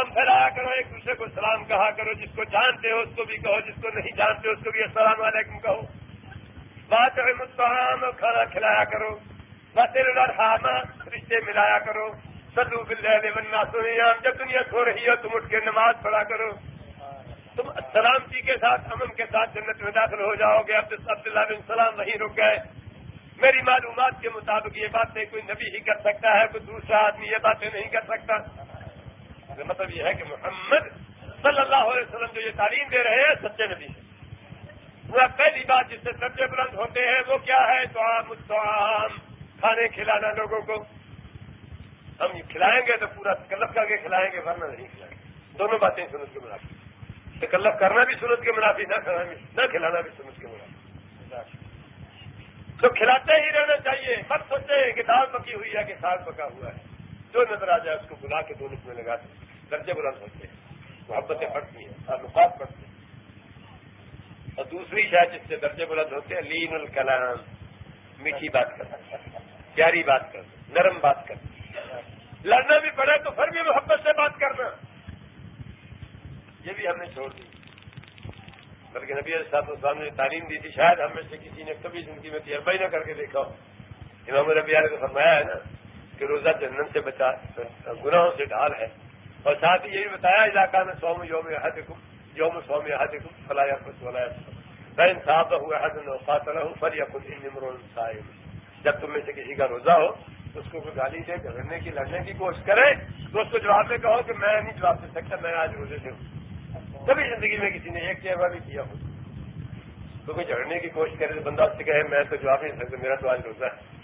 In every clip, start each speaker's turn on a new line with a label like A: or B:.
A: ہم پھیلایا کرو، ایک دوسرے کو سلام کہا کرو، جس کو جانتے ہو اس کو بھی کہو، جس کو نہیں جانتے اس کو بھی السلام علیکم کہو۔ بات مسلم کھانا کھلایا کرو۔ بات ہاما رشتے ملایا کرو۔ سدو بل بننا سنیا جب دنیا سو رہی ہو تم اٹھ کے نماز پڑھا کرو۔ تم سلامتی جی کے ساتھ، امن کے ساتھ جنت میں داخل ہو جاؤ گے۔ عبداللہ بن سلام وہیں رک گئے۔ میری معلومات کے مطابق یہ باتیں کوئی نبی ہی کر سکتا ہے، کوئی دوسرا آدمی یہ باتیں نہیں کر سکتا۔ کا مطلب یہ ہے کہ محمد صلی اللہ علیہ وسلم جو یہ تعلیم دے رہے ہیں، سچے نبی وہ پہلی بات جس سے سچے بلند ہوتے ہیں، وہ کیا ہے؟ تو عام کھانے کھلانا لوگوں کو۔ ہم کھلائیں گے تو پورا تکلف کر کے کھلائیں گے، ورنہ نہیں کھلائیں گے۔ دونوں باتیں سنت کے منافی۔ تکلف کرنا بھی سنت کے منافی، نہ نہ کھلانا بھی سنت کے منافی۔ تو کھلاتے ہی رہنا چاہیے۔ مت سوچے کہ دال پکی ہوئی ہے کہ ساگ پکا ہوا ہے۔ جو نظر آ جائے اس کو بلا کے دونوں میں لگا دیں۔ درجے بلند ہوتے ہیں، محبتیں بڑھتی ہیں، تعلقات بڑھتے ہیں۔ اور دوسری شاید جس سے درجے بلند ہوتے ہیں، لین الکلام، میٹھی بات کرنا، پیاری بات کرنا، نرم بات کرنا۔ لڑنا بھی پڑے تو پھر بھی محبت سے بات کرنا۔ یہ بھی ہم نے چھوڑ دی۔ بلکہ نبی صاحب السلام نے تعلیم دی تھی، شاید ہم میں سے کسی نے کبھی زندگی میں تجربہ ہی نہ کر کے دیکھا ہو۔ امام ربی علیہ کو فرمایا ہے نا کہ روزہ جنم سے بچا، گناہوں سے ڈال ہے۔ اور ساتھ ہی یہ بھی بتایا علاقہ میں سوم یوم حد یوم سوم حد فلاح فلاح صاحب ہوا حد نوفات ہوں فر یا خود نمر صاحب جب تم میں سے کسی کا روزہ ہو، اس کو کوئی گالی دے جھگڑنے کی، لڑنے کی کوشش کرے۔ تو اس کو جواب میں کہو کہ میں نہیں جواب دے سکتا، میں آج روزے سے ہوں۔ کبھی زندگی میں کسی نے ایک چہرہ بھی کیا ہو، تو کوئی جھگڑنے کی کوشش کرے تو بندہ اس سے کہے، میں تو جواب نہیں سکتا، میرا تو آج روزہ ہے۔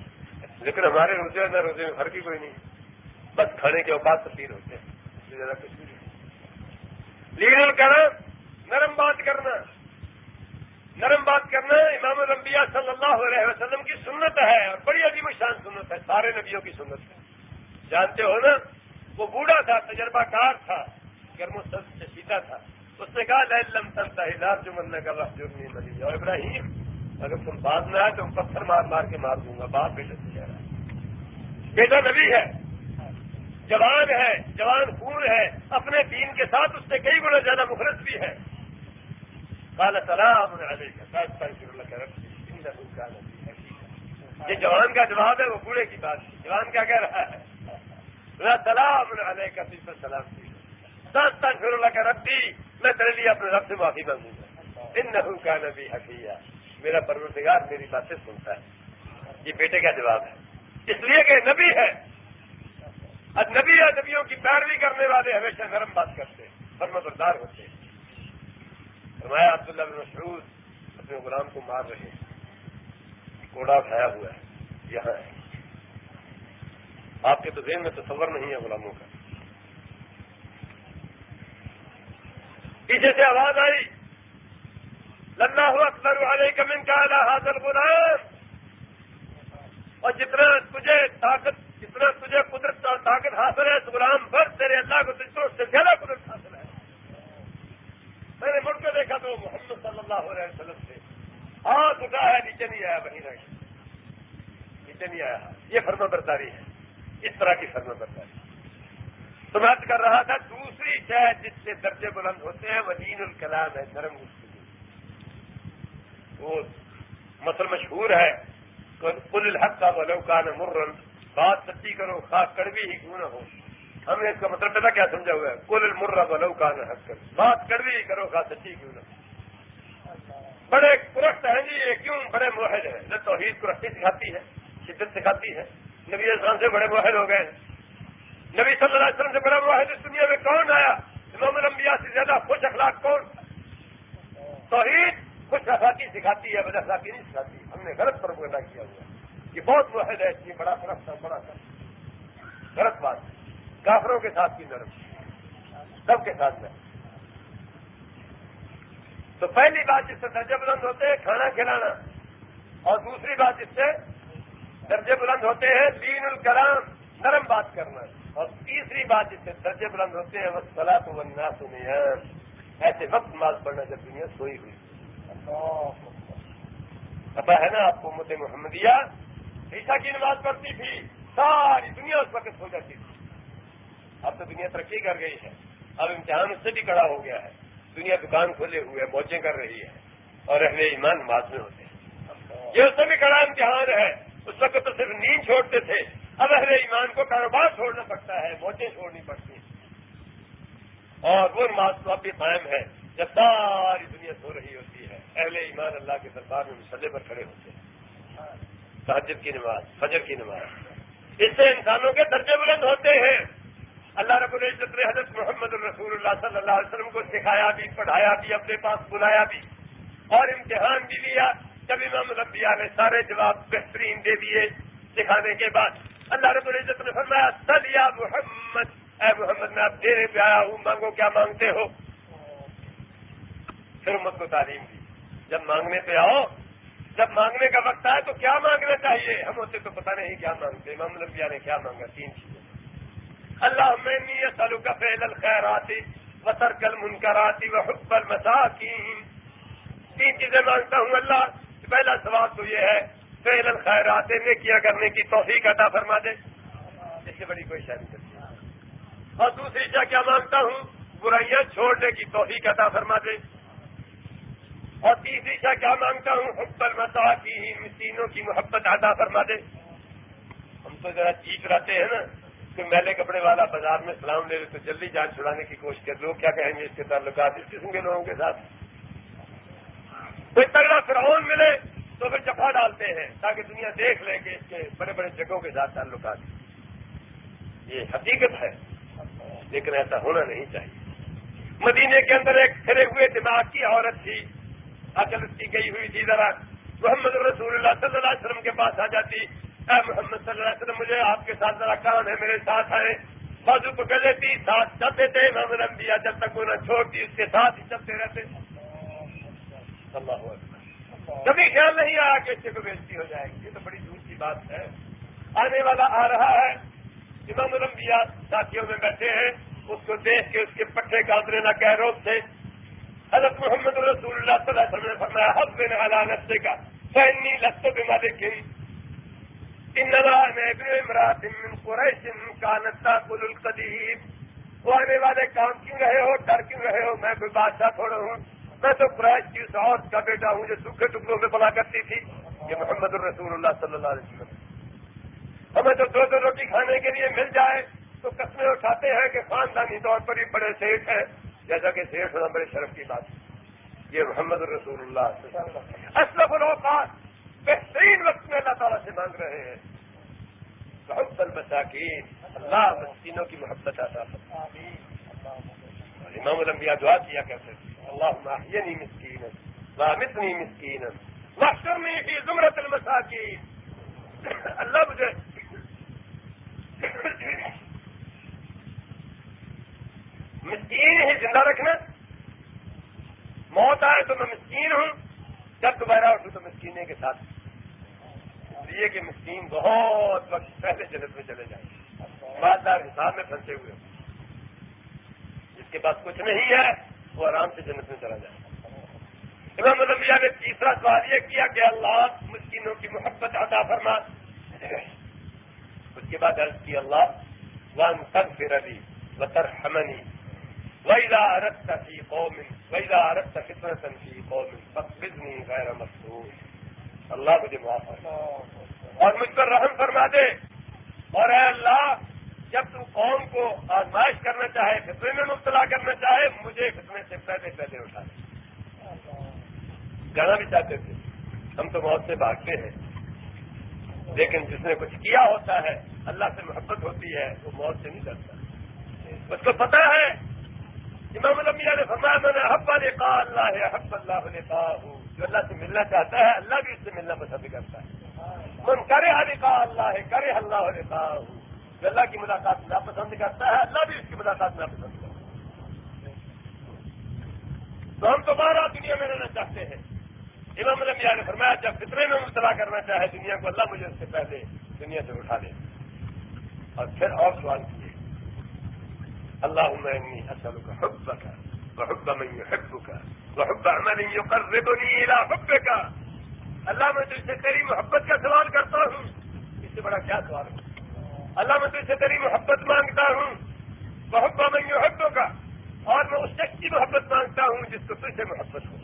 A: لیکن ہمارے روزے اور نہ روزے میں فرق ہی کوئی نہیں۔ بس کھانے کے اوقات تبدیل ہوتے ہیں۔ سے زیادہ کچھ نہیں لیڈر کرنا نرم بات کرنا۔ نرم بات کرنا امام الانبیاء صلی اللہ علیہ وسلم کی سنت ہے اور بڑی عظیم شان سنت ہے، سارے نبیوں کی سنت ہے۔ جانتے ہو نا، وہ بوڑھا تھا، تجربہ کار تھا، گرم و سب سے سیتا تھا۔ اس نے کہا لم تنتا جو من کا وقت جو نہیں بنی اور ابراہیم، اگر تم بات میں آئے تو پتھر مار مار کے مار دوں گا، باپ بیٹے سے کہہ رہا ہے بیٹا نبی ہے۔ جوان ہے، جوان خون ہے، اپنے دین کے ساتھ اس سے کئی گنا زیادہ مخرت بھی ہے۔ کالا سلام یہ جوان کا جواب ہے، وہ بوڑھے کی بات جوان کیا کہہ رہا ہے۔ سلام علیہ کا سلام دس تک پھر اللہ کا ربی، میں تیرے لیے اپنے رب سے معافی مانگوں گا۔ ان نحو کا نبی حقیہ میرا پروردگار میری باتیں سنتا ہے۔ یہ بیٹے کا جواب ہے۔ اس لیے کہ نبی ہے۔ نبی یا نبیوں کی پیروی کرنے والے ہمیشہ نرم بات کرتے ہیں بردار ہوتے ہیں۔ فرمایا عبداللہ بن مسعود اپنے غلام کو مار رہے ہیں۔ کوڑا اٹھایا ہوا ہے، یہاں ہے۔ آپ کے تو ذہن میں تصور نہیں ہے غلاموں کا۔ پیچھے سے آواز آئی للہ اکثر والے کمن کا حاضر غلام اور جتنا تجھے طاقت جتنا تجھے قدرت اور طاقت حاصل ہے غلام بس تیرے اللہ کو تجھ سے زیادہ قدرت حاصل ہے۔ میں نے مڑ کے دیکھا تو محمد صلی اللہ علیہ وسلم سے، ہاتھ اٹھا ہے نیچے نہیں آیا وہیں نیچے نہیں آیا۔ یہ فرما برداری ہے۔ اس طرح کی فرما برداری۔ تو میں کر رہا تھا، دوسری شہ جس سے درجے بلند ہوتے ہیں، وہ الکلام ہے نرم گفتگو۔ وہ مسل مشہور ہے کل الحق کا ولوکان مرن بات سچی کرو، خاص کڑوی ہی کیوں نہ ہو؟ ہم نے اس کا مطلب پتا کیا سمجھا ہوا ہے؟ کل مرا ولوکان حق کر بات کڑوی ہی کرو، خاص سچی کیوں نہ بڑے کرخت ہیں جی یہ کیوں بڑے موہد ہیں؟ نہ توحید کرختی سکھاتی ہے، شدت سکھاتی ہے۔ نبی اسلام سے بڑے موہد ہو گئے نبی صلی اللہ علیہ وسلم سے بڑا واحد اس دنیا میں کون آیا؟ امام الانبیاء سے زیادہ خوش اخلاق کون؟ توحید خوش اخلاقی سکھاتی ہے بد اخلاقی نہیں سکھاتی۔ ہم نے غلط پر کیا ہوا؟ ہے یہ بہت واحد ہے یہ بڑا فرق تھا بڑا تھا غلط بات۔ کافروں کے ساتھ بھی نرم سب کے ساتھ میں تو پہلی بات جس سے درجے بلند ہوتے ہیں کھانا کھلانا۔ اور دوسری بات جس سے درجے بلند ہوتے ہیں دین الکلام نرم بات کرنا۔ اور تیسری بات جس سے درجے بلند ہوتے ہیں وہ سلا تو بننا سنیا ایسے وقت نماز پڑھنا جب دنیا سوئی ہوئی۔ پتا ہے نا آپ کو مد محمدیہ عیسا کی نماز پڑھتی تھی، ساری دنیا اس وقت سو جاتی تھی۔ اب تو دنیا ترقی کر گئی ہے، اب امتحان اس سے بھی کڑا ہو گیا ہے۔ دنیا دکان کھولے ہوئے، موجیں کر رہی ہے اور اہل ایمان بعد میں ہوتے ہیں۔ یہ اس سے بھی کڑا امتحان ہے۔ اس وقت تو صرف نیند چھوڑتے تھے۔ اب اہل ایمان کو کاروبار چھوڑنا پڑتا ہے، موجیں چھوڑنی پڑتی ہیں۔ اور وہ نماز تو اب بھی قائم ہے، جب ساری دنیا سو رہی ہوتی ہے۔ اہل ایمان اللہ کے دربار میں مسلح پر کھڑے ہوتے ہیں۔ تحجد کی نماز، فجر کی نماز۔ اس سے انسانوں کے درجے بلند ہوتے ہیں۔ اللہ رب العزت نے حضرت محمد الرسول اللہ صلی اللہ علیہ وسلم کو سکھایا بھی، پڑھایا بھی، اپنے پاس بلایا بھی۔ اور امتحان بھی لیا۔ جب امام ربیہ نے سارے جواب بہترین دے دیے سکھانے کے بعد، اللہ رب العزت نے فرمایا سلیا محمد اے محمد، میں آپ دینے پہ آیا ہوں، مانگو کیا مانگتے ہو؟ پھر امت کو تعلیم دی۔ جب مانگنے پہ آؤ جب مانگنے کا وقت آئے تو کیا مانگنا چاہیے؟ ہم اسے تو پتہ نہیں کیا مانگتے، امام ربیہ نے کیا مانگا؟ تین چیزیں۔ اللہ میں سلو کا فیل الخیراتی وطر کل منکراتی و حب المساکین۔ تین چیزیں مانگتا ہوں اللہ۔ پہلا سوال تو یہ ہے فیل الخیرات نے کیا کرنے کی توفیق عطا فرما دے۔ اس سے بڑی کوئی شاید کرتی۔ اور دوسری چیز کیا مانگتا ہوں؟ برائیاں چھوڑنے کی توفیق عطا فرما دے۔ اور تیسری چیز کیا مانگتا ہوں؟ حب المساکین مسینوں کی محبت عطا فرما دے۔ ہم تو ذرا چیخ رہتے ہیں نا، کہ میلے کپڑے والا بازار میں سلام لے لے تو جلدی جان چھڑانے کی کوشش کر۔ لوگ کیا کہیں گے؟ اس کے تعلقات اس قسم کے لوگوں کے ساتھ۔ کوئی تگڑا فرعون ملے تو پھر جفا ڈالتے ہیں، تاکہ دنیا دیکھ لے کہ اس کے بڑے بڑے جگہوں کے ساتھ تعلقات۔ یہ حقیقت ہے، لیکن ایسا ہونا نہیں چاہیے۔ مدینے کے اندر ایک کھڑے ہوئے دماغ کی عورت تھی۔ اچل کی گئی ہوئی تھی ذرا محمد رسول اللہ صلی اللہ علیہ وسلم کے پاس آ جاتی۔ اے محمد صلی اللہ علیہ وسلم، مجھے آپ کے ساتھ ذرا کام ہے، میرے ساتھ آئے۔ بازو پکڑ لیتی ساتھ چلتے تھے۔ محمد رمبیا جب تک وہ نہ چھوڑتی، اس کے ساتھ ہی چلتے رہتے۔ کبھی خیال نہیں آیا کہ اس سے کو بےزتی ہو جائے گی۔ یہ تو بڑی دور کی بات ہے۔ آنے والا آ رہا ہے۔ امام الانبیاء ساتھیوں میں بیٹھے ہیں۔ اس کو دیکھ کے اس کے پٹھے کاٹنے نہ کہہ روز تھے۔ حضرت محمد رسول اللہ صلی اللہ علیہ وسلم نے فرمایا، حب بن علانت سے کا فینی لست بما لیکن امرات من قریش کانت تاکل القدیم. وہ آنے والے کام کیوں رہے ہو؟ ڈر کیوں رہے ہو؟ میں کوئی بادشاہ تھوڑا ہوں۔ میں تو قریش کی اس عورت کا بیٹا ہوں جو سوکھے ٹکڑوں میں بلا کرتی تھی۔ یہ محمد الرسول اللہ صلی اللہ علیہ وسلم۔ ہمیں تو دو دو روٹی کھانے کے لیے مل جائے تو قسمیں اٹھاتے ہیں کہ خاندانی طور پر ہی بڑے سیٹ ہیں۔ جیسا کہ سیٹ ہونا شرف کی بات یہ محمد الرسول اللہ اسلف الوقات بہترین وقت میں اللہ تعالیٰ سے مانگ رہے ہیں۔ بہت المساکین، اللہ مسکینوں کی محبت آتا امام الانبیاء دعا کیا کرتے تھے اللہ ماہینی مسکین لامتنی مسکین محشرنی فی زمرت المساکین۔ اللہ مجھے مسکین ہی زندہ رکھنا۔ موت آئے تو میں مسکین ہوں، جب دوبارہ اٹھوں تو مسکینے کے ساتھ۔ لیے کہ مسکین بہت وقت پہلے جنت میں چلے جائیں مالدار حساب میں پھنسے ہوئے جس کے پاس کچھ نہیں ہے، وہ آرام سے جنت میں چلا جائے۔ امام الانبیاء نے تیسرا سوال یہ کیا کہ اللہ مسکینوں کی محبت عطا فرما۔ اس کے بعد عرض کی اللہ ون تک پھر علی وطر عرب فی قوم ویلا عرب فطرت فی قوم فقبضنی غیر اللہ مجھے معاف ہے اور مجھ پر رحم فرما دے۔ اور اے اللہ، جب تو قوم کو آزمائش کرنا چاہے فطرے میں مبتلا کرنا چاہے، مجھے فطرے سے پہلے پہلے اٹھا دے۔ جانا بھی چاہتے تھے۔ ہم تو موت سے بھاگتے ہیں۔ لیکن جس نے کچھ کیا ہوتا ہے، اللہ سے محبت ہوتی ہے، وہ موت سے نہیں ڈرتا۔ اس کو پتا ہے امام المیہ نے فرمایا میں نے حب والے اللہ ہے حب اللہ نے جو اللہ سے ملنا چاہتا ہے، اللہ بھی اس سے ملنا پسند کرتا ہے۔ من کرے کا اللہ ہے کرے اللہ علیہ جو اللہ کی ملاقات ناپسند کرتا ہے، اللہ بھی اس کی ملاقات ناپسند کرتا ہے۔ تو ہم دوبارہ دنیا میں رہنا چاہتے ہیں۔ امام الانبیاء نے فرمایا، جب فطرے میں مبتلا کرنا چاہے، دنیا کو اللہ مجھے اس سے پہلے دنیا سے اٹھا دے اور پھر اور سوال کیے اللہ عمنی اصل کا حب کا بحب من حب کا عمل يقربني الى حبك. اللہ میں تجھ سے تیری محبت کا سوال کرتا ہوں. اس سے بڑا کیا سوال ہے؟ اللہ میں تجھ سے تیری محبت مانگتا ہوں. بہت میں حدوں کا کی محبت مانگتا ہوں جس کو تجھ سے محبت ہو.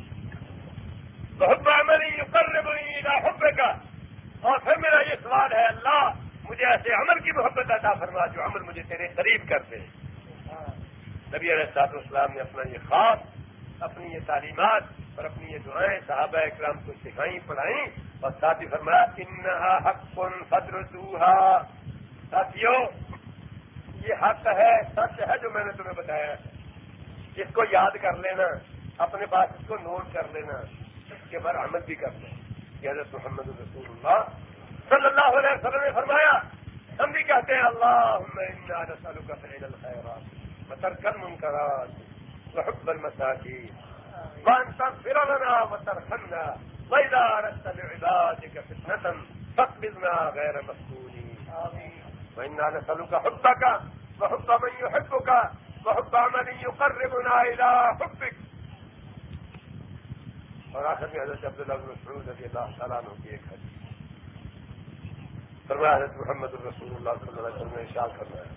A: بہت عمل یو کر رہے کا اور پھر میرا یہ سوال ہے، اللہ مجھے ایسے عمل کی محبت عطا فرما جو عمل مجھے تیرے قریب کر دے نبی علیہ صاحب اسلام نے اپنا یہ خواب، اپنی یہ تعلیمات اور اپنی یہ دعائیں صحابہ اکرام کو سکھائیں، پڑھائیں اور ساتھ ہی فرمایا، انہا حق فدر ساتھیوں، یہ حق ہے، سچ ہے جو میں نے تمہیں بتایا ہے۔ اس کو یاد کر لینا، اپنے پاس اس کو نوٹ کر لینا، اس کے بعد عمل بھی کر لینا یہ حضرت محمد رسول اللہ صلی اللہ علیہ وسلم نے فرمایا، ہم بھی کہتے ہیں اللہ رسالوں کا فیل الخیرات. مترکن منکرات وحب المساجد وانت فرلنا وترحمنا وإذا أردت بعبادك فتنة فاقبضنا غير مفتونين وإنا نسألك حبك وحب من يحبك وحب عمل يقربنا إلى حبك. اور آخر میں حضرت عبداللہ بن مسعود رضی اللہ تعالیٰ عنہ کی ایک حدیث. فرمایا حضرت محمد الرسول اللہ صلی اللہ علیہ وسلم نے اشار فرمایا.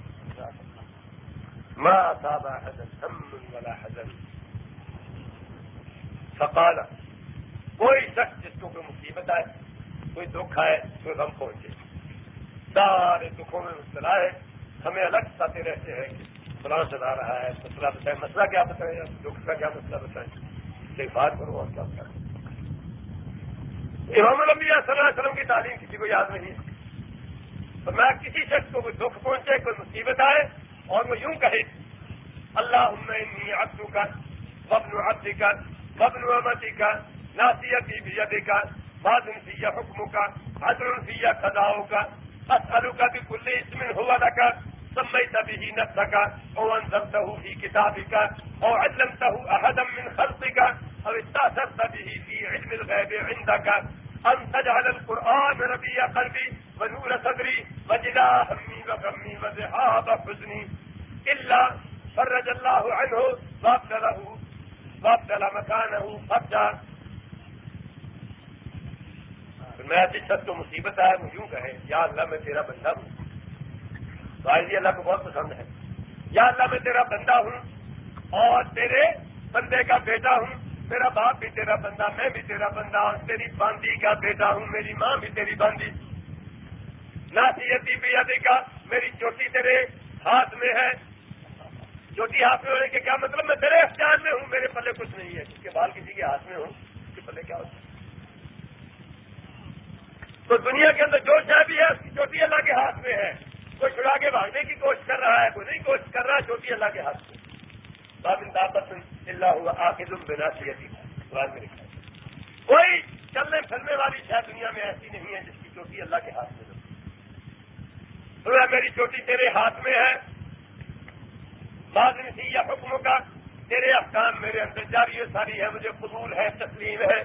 A: ما اصاب احدا هم ولا حزن. فقال، کوئی شخص جس کو کوئی مصیبت آئے، کوئی دکھ آئے، کوئی غم پہنچے، سارے دکھوں میں مبتلا ہے ہمیں الگ ساتے رہتے ہیں فلاں چلا رہا ہے مسئلہ بتائیں مسئلہ کیا بتائیں دکھ کا کیا مسئلہ بتائیں بات کرو اور کیا کریں امام الانبیاء صلی اللہ علیہ وسلم کی تعلیم کسی کو یاد نہیں تو میں کسی شخص کو کوئی دکھ پہنچے، کوئی مصیبت آئے اور وہ یوں کہے اللہ ابدو کا ببن عبدی کا ببن امتی کا ناسیتی بھی کا بادن سیا حکم کا حضر سیا خداؤ کا اسلو کا بھی کل اسمن ہوا نہ کا اس میں ہوا رکھا سميت به نفسك أو أنزلته في كتابك أو علمته أحدا من خلقك أو استأثرت به في علم الغيب عندك أن تجعل القرآن ربي قلبي ونور صدري وجلاء همي وغمي وذهاب حزني. إلا فرج الله عنه وابتله وابتل مكانه فرجا میں ایسی شخص کو مصیبت ہے وہ یوں کہے، یا اللہ میں تیرا بندہ ہوں۔ تو اللہ کو بہت پسند ہے۔ یا اللہ میں تیرا بندہ ہوں اور تیرے بندے کا بیٹا ہوں، میرا باپ بھی تیرا بندہ، میں بھی تیرا بندہ تیری باندی کا بیٹا ہوں، میری ماں بھی تیری باندی ناسیتی بھی کا میری چوٹی تیرے ہاتھ میں ہے۔ چوٹی ہاتھ میں ہونے کے کیا مطلب؟ میں تیرے اختیار میں ہوں، میرے پلے کچھ نہیں ہے۔ جس کے بال کسی کے ہاتھ میں ہوں، اس کے پلے کیا ہوتا ہے؟ تو دنیا کے اندر جو چاہ بھی ہے، اس کی چوٹی اللہ کے ہاتھ میں ہے۔ کوئی چھڑا کے بھاگنے کی کوشش کر رہا ہے، کوئی نہیں کوشش کر رہا ہے چھوٹی اللہ کے ہاتھ میں۔ باب اللہ ہوا آ کے تم بنا میں کوئی چلنے پھرنے والی شاید دنیا میں ایسی نہیں ہے جس کی چوٹی اللہ کے ہاتھ میں تو میری چوٹی تیرے ہاتھ میں ہے۔ بعض سی یا حکم کا تیرے افغان میرے اندر جاری ساری ہے، مجھے قبول ہے، تسلیم ہے۔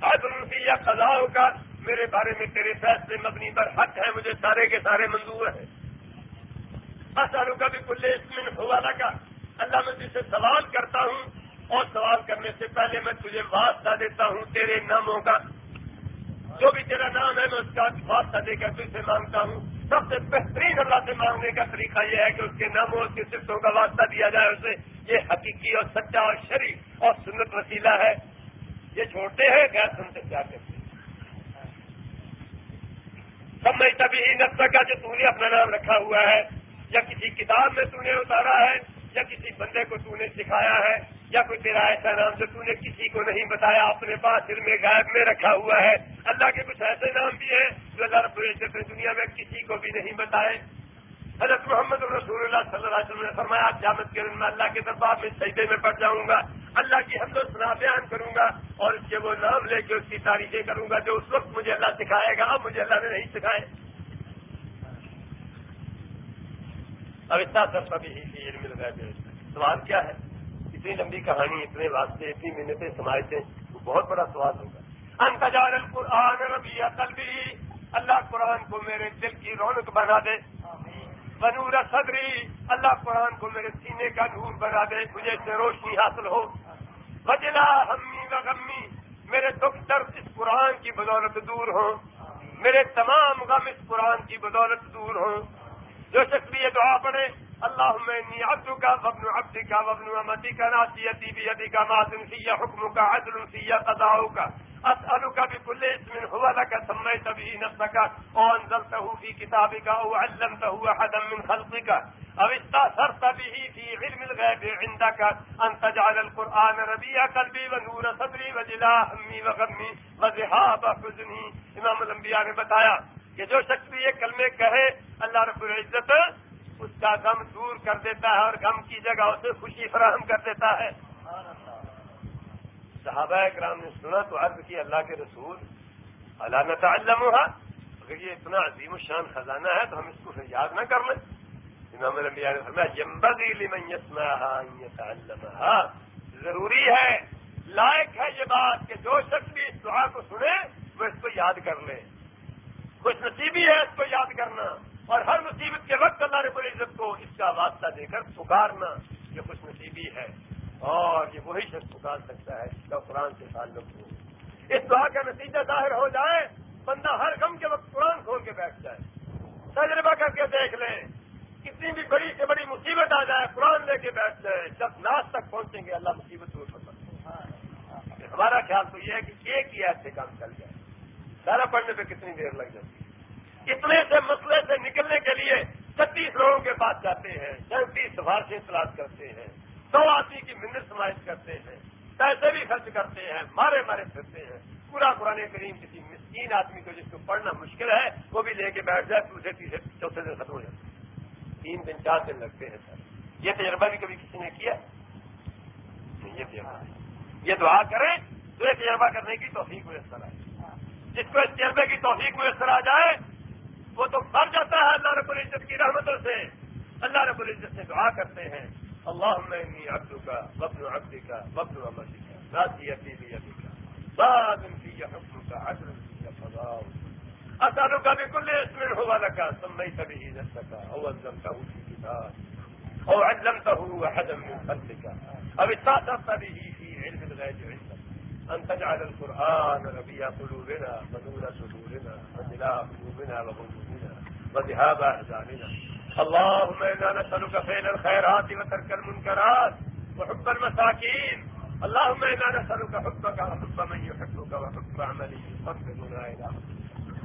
A: آج سی یا خزاؤں کا میرے بارے میں تیرے فیصلے مبنی پر حق ہے، مجھے سارے کے سارے منظور ہیں۔ آسانوں کا بھی کل اسمن ہوا لگا اللہ میں تجھ سے سوال کرتا ہوں اور سوال کرنے سے پہلے میں تجھے واسطہ دیتا ہوں تیرے ناموں کا۔ جو بھی تیرا نام ہے، میں اس کا واسطہ دے کر تجھ سے مانگتا ہوں۔ سب سے بہترین اللہ سے مانگنے کا طریقہ یہ ہے کہ اس کے ناموں، اس کے صفتوں کا واسطہ دیا جائے، اسے یہ حقیقی اور سچا اور شریف اور سنت وسیلہ ہے۔ یہ چھوڑتے ہیں، غیر سن سے کیا کرتے سب میں تبھی نقصہ کا جو تم نے اپنا نام رکھا ہوا ہے، یا کسی کتاب میں تو نے اتارا ہے، یا کسی بندے کو تو نے سکھایا ہے۔ یا کوئی تیرا ایسا نام جو تو نے کسی کو نہیں بتایا، اپنے پاس دل میں غائب میں رکھا ہوا ہے۔ اللہ کے کچھ ایسے نام بھی ہیں جو اللہ رب العزت نے دنیا میں کسی کو بھی نہیں بتائے۔ حضرت محمد رسول اللہ صلی اللہ علیہ وسلم نے فرمایا جامد کے میں اللہ کے دربار میں سجدے میں پڑ جاؤں گا، اللہ کی حمد و سنا بیان کروں گا اور اس کے وہ نام لے کے اس کی تعریفیں کروں گا جو اس وقت مجھے اللہ سکھائے گا مجھے اللہ نے نہیں سکھائے۔ اب اتنا سب ابھی ہی علم مل گئے سوال کیا ہے؟ اتنی لمبی کہانی، اتنے واسطے، اتنی محنتیں سماجتے بہت بڑا سوال ہوگا۔ انتظار القرآن ربی قلبی، اللہ قرآن کو میرے دل کی رونق بنا دے۔ بنور صدری، اللہ قرآن کو میرے سینے کا نور بنا دے، مجھے سے روشنی حاصل ہو۔ بجلا ہمی و غمی، میرے دکھ درد اس قرآن کی بدولت دور ہوں۔ میرے تمام غم اس قرآن کی بدولت دور ہوں۔ جو شخص بھی یہ دعا پڑے اللهم إني عبدك وابن عبدك وابن أمتك ناسيتي بيدك ماض في حكمك عدل في قضاؤك. أسألك بكل اسم هو لك سميت به نفسك أو أنزلته في كتابك أو علمته أحدا من خلقك أو استأثرت به في علم الغيب عندك. أن تجعل القرآن ربيع قلبي ونور صدري وجلاء همي وغمي وذهاب حزني. امام الانبیاء نے بتایا کہ جو شخص بھی یہ کلمے کہے، اللہ رب العزت اس کا غم دور کر دیتا ہے اور غم کی جگہ اسے خوشی فراہم کر دیتا ہے۔ صحابہ کرام نے سنا تو عرض کی اللہ کے رسول اللہ نتعلم اگر یہ اتنا عظیم الشان خزانہ ہے تو ہم اس کو پھر یاد نہ کر لیں۔ امام الانبیاء نے فرمایا جمبغی لمن يسمعها ان يتعلمها ضروری ہے، لائق ہے یہ بات کہ جو شخص بھی اس دعا کو سنے وہ اس کو یاد کر لے۔ خوش نصیبی ہے اس کو یاد کرنا۔ اور ہر مصیبت کے وقت اللہ رب العزت کو اس کا واسطہ دے کر پکارنا یہ خوش نصیبی ہے۔ اور یہ وہی شخص پکار سکتا ہے جس کا قرآن سے تعلق ہو۔ اس دعا کا نتیجہ ظاہر ہو جائے، بندہ ہر غم کے وقت قرآن کھول کے بیٹھ جائے۔ تجربہ کر کے دیکھ لیں کتنی بھی بڑی سے بڑی مصیبت آ جائے، قرآن لے کے بیٹھ جائے، جب ناس تک پہنچیں گے، اللہ مصیبت دور کر سکتے ہمارا خیال تو یہ ہے کہ ایک ہی ایسے کام چل جائے۔ سارا پڑھنے پہ کتنی دیر لگ جاتی ہے؟ اتنے سے مسئلے سے نکلنے کے لیے چھتیس لوگوں کے پاس جاتے ہیں سینتیس سفارشیں تلاش کرتے ہیں سو آدمی کی منت سماعت کرتے ہیں، پیسے بھی خرچ کرتے ہیں، مارے مارے پھرتے ہیں۔ پورا قرآن کریم کسی مسکین آدمی کو جس کو پڑھنا مشکل ہے، وہ بھی لے کے بیٹھ جائے، دوسرے تیسرے، چوتھے دن ختم ہو جاتے ہیں تین دن، چار دن لگتے ہیں سر۔ یہ تجربہ بھی کبھی کسی نے کیا؟ یہ تجربہ۔ یہ دعا کریں تو یہ تجربہ کرنے کی توفیق میسر آئے۔ جس کو اس تجربے کی توفیق میسر آ جائے وہ تو بھر جاتا ہے اللہ رب العزت کی رحمتوں سے۔ اللہ رب العزت سے دعا کرتے ہیں۔ اللہ میں ابدو کا وبن ابدی کا وبن امدی کا راضی ابھی ابھی کا بعد ان کی حکم کا عدل کا فضاؤ اصالوں کا بھی کل اس میں ہوا لگا تم نہیں کبھی ہی نہ سکا او ازم کا اسی کتاب، او علم کا ہوا حجم فضل کا اب اتنا تبھی ہی علم الغیب علم أن تجعل القرآن ربيع قلوبنا ونور صدورنا وجلاء قلوبنا وقلوبنا وذهاب أحزاننا. اللهم إنا نسألك فعل الخيرات وترك المنكرات وحب المساكين. اللهم إنا نسألك حبك وحب من يحبك وحب عمل يقربنا إلى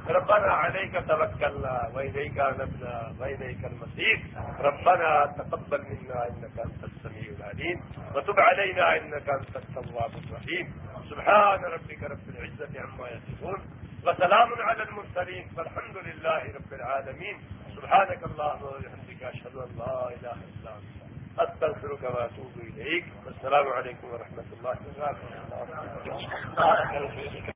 A: ربنا عليك توكلنا وإليك أنبنا وإليك المصير. ربنا تقبل منا إنك أنت السميع العليم. وتب علينا إنك أنت التواب الرحيم. سبحان ربك رب العزة عما يصفون. وسلام على المرسلين، والحمد لله رب العالمين. سبحانك اللهم وبحمدك اشهد ان لا اله الا انت استغفرك واتوب اليك والسلام عليكم ورحمه الله وبركاته.